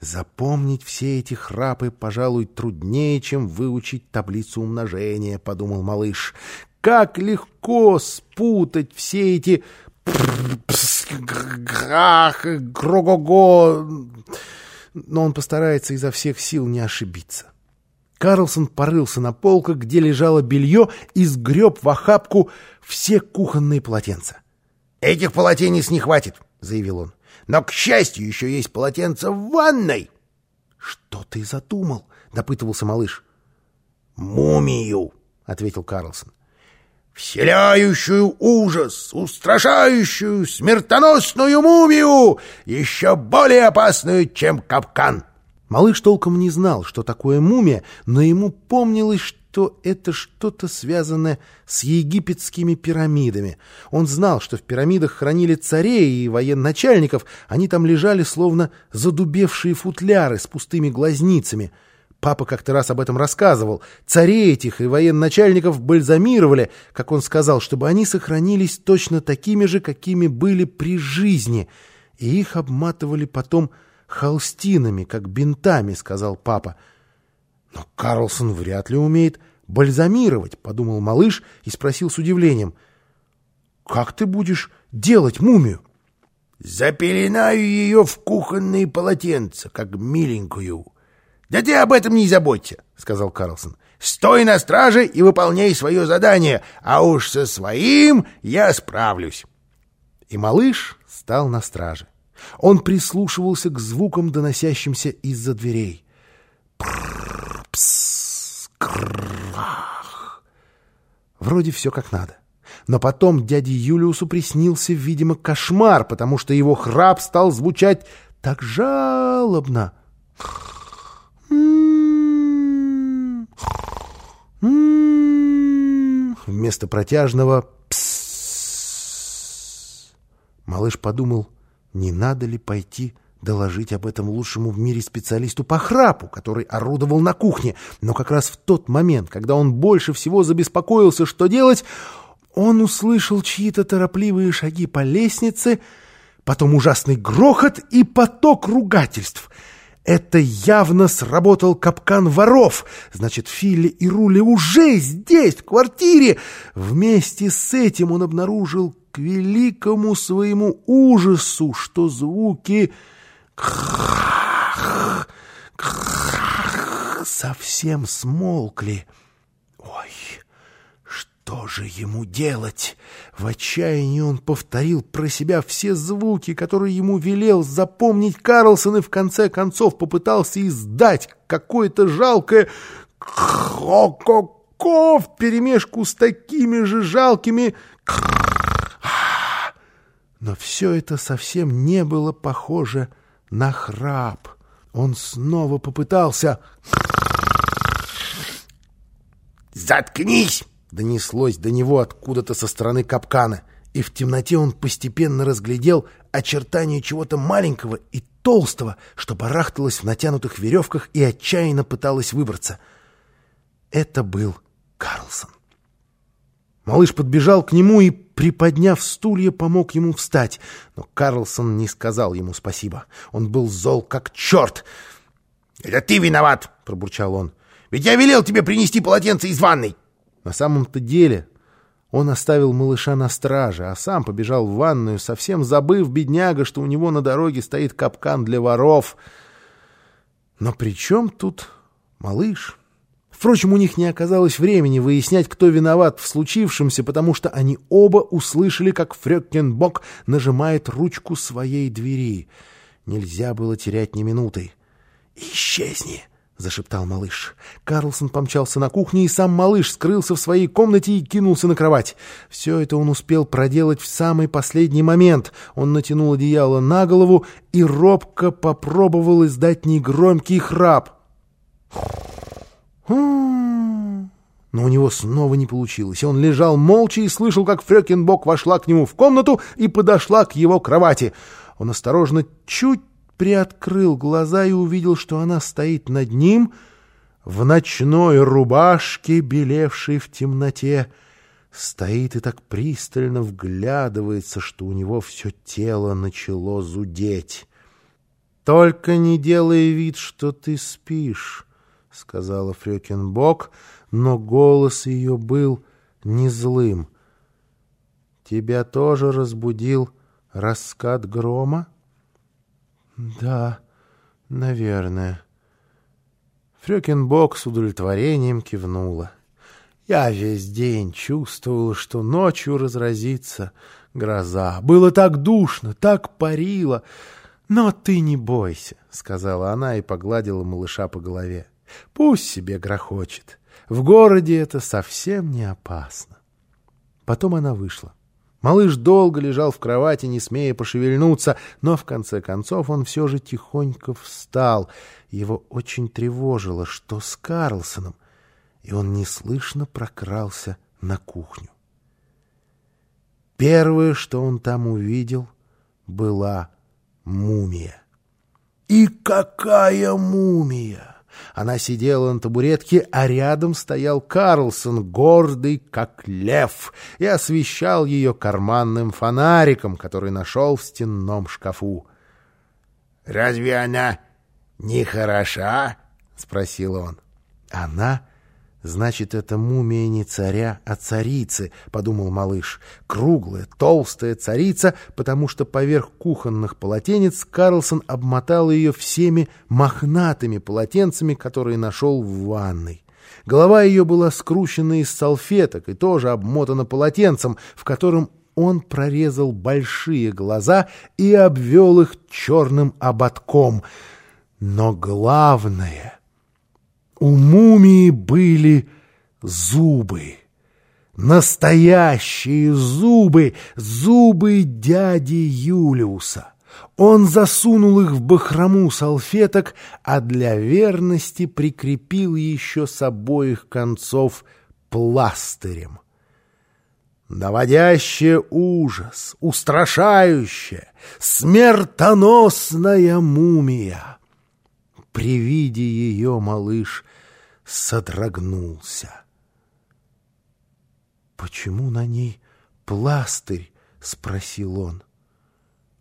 Запомнить все эти храпы, пожалуй, труднее, чем выучить таблицу умножения, — подумал малыш. Как легко спутать все эти грах, грого-го. Но он постарается изо всех сил не ошибиться. Карлсон порылся на полках, где лежало белье, и сгреб в охапку все кухонные полотенца. «Этих полотенец не хватит», — заявил он. «Но, к счастью, еще есть полотенце в ванной». «Что ты задумал?» — допытывался малыш. «Мумию», — ответил Карлсон. «Вселяющую ужас, устрашающую, смертоносную мумию, еще более опасную, чем капкан». Малыш толком не знал, что такое мумия, но ему помнилось, что это что-то связанное с египетскими пирамидами. Он знал, что в пирамидах хранили царей и военачальников, они там лежали словно задубевшие футляры с пустыми глазницами. Папа как-то раз об этом рассказывал. Царей этих и военачальников бальзамировали, как он сказал, чтобы они сохранились точно такими же, какими были при жизни, и их обматывали потом холстинами, как бинтами, — сказал папа. Но Карлсон вряд ли умеет бальзамировать, — подумал малыш и спросил с удивлением. — Как ты будешь делать мумию? — Запеленаю ее в кухонные полотенца, как миленькую. — Да ты об этом не заботься, — сказал Карлсон. — Стой на страже и выполняй свое задание, а уж со своим я справлюсь. И малыш стал на страже. Он прислушивался к звукам, доносящимся из-за дверей. Вроде все как надо. Но потом дяде Юлиусу приснился, видимо, кошмар, потому что его храп стал звучать так жалобно. Вместо протяжного «псссс» малыш подумал — не надо ли пойти доложить об этом лучшему в мире специалисту по храпу, который орудовал на кухне. Но как раз в тот момент, когда он больше всего забеспокоился, что делать, он услышал чьи-то торопливые шаги по лестнице, потом ужасный грохот и поток ругательств. Это явно сработал капкан воров. Значит, Филли и Рули уже здесь, в квартире. Вместе с этим он обнаружил к великому своему ужасу, что звуки совсем смолкли. Ой, что же ему делать? В отчаянии он повторил про себя все звуки, которые ему велел запомнить Карлсон, и в конце концов попытался издать какое-то жалкое «ко-ко-ко» вперемешку с такими же жалкими но все это совсем не было похоже на храп. Он снова попытался... «Заткнись!» — донеслось до него откуда-то со стороны капкана, и в темноте он постепенно разглядел очертания чего-то маленького и толстого, что барахталось в натянутых веревках и отчаянно пыталось выбраться. Это был Карлсон. Малыш подбежал к нему и приподняв стулья, помог ему встать. Но Карлсон не сказал ему спасибо. Он был зол как черт. «Это ты виноват!» — пробурчал он. «Ведь я велел тебе принести полотенце из ванной!» На самом-то деле он оставил малыша на страже, а сам побежал в ванную, совсем забыв, бедняга, что у него на дороге стоит капкан для воров. Но при чем тут малыш? Впрочем, у них не оказалось времени выяснять, кто виноват в случившемся, потому что они оба услышали, как Фрёккенбок нажимает ручку своей двери. Нельзя было терять ни минуты. «Исчезни!» — зашептал малыш. Карлсон помчался на кухню, и сам малыш скрылся в своей комнате и кинулся на кровать. Все это он успел проделать в самый последний момент. Он натянул одеяло на голову и робко попробовал издать негромкий храп. Но у него снова не получилось. Он лежал молча и слышал, как Фрёкинбок вошла к нему в комнату и подошла к его кровати. Он осторожно чуть приоткрыл глаза и увидел, что она стоит над ним в ночной рубашке, белевшей в темноте. Стоит и так пристально вглядывается, что у него все тело начало зудеть. «Только не делай вид, что ты спишь», — сказала Фрёкинбок, но голос ее был не злым. «Тебя тоже разбудил раскат грома?» «Да, наверное». Фрёкинбок с удовлетворением кивнула. «Я весь день чувствовал, что ночью разразится гроза. Было так душно, так парило. Но ты не бойся», — сказала она и погладила малыша по голове. «Пусть себе грохочет. В городе это совсем не опасно». Потом она вышла. Малыш долго лежал в кровати, не смея пошевельнуться, но в конце концов он все же тихонько встал. Его очень тревожило, что с Карлсоном, и он неслышно прокрался на кухню. Первое, что он там увидел, была мумия. И какая мумия! Она сидела на табуретке, а рядом стоял Карлсон, гордый, как лев, и освещал ее карманным фонариком, который нашел в стенном шкафу. «Разве она не хороша?» — спросил он. «Она «Значит, это мумия не царя, а царицы», — подумал малыш. «Круглая, толстая царица, потому что поверх кухонных полотенец Карлсон обмотал ее всеми мохнатыми полотенцами, которые нашел в ванной. Голова ее была скручена из салфеток и тоже обмотана полотенцем, в котором он прорезал большие глаза и обвел их черным ободком. Но главное... У мумии были зубы. Настоящие зубы, зубы дяди Юлиуса. Он засунул их в бахрому салфеток, а для верности прикрепил еще с обоих концов пластырем. Наводящая ужас, устрашающая, смертоносная мумия. При виде ее малыш содрогнулся. «Почему на ней пластырь?» — спросил он.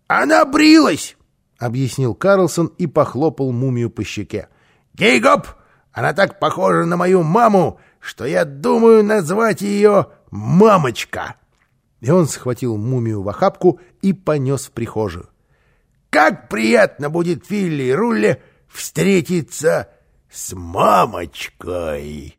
«Она брилась!» — объяснил Карлсон и похлопал мумию по щеке. «Гейгоп! Она так похожа на мою маму, что я думаю назвать ее «мамочка». И он схватил мумию в охапку и понес в прихожую. «Как приятно будет Филли и Рулли встретиться с мамочкой.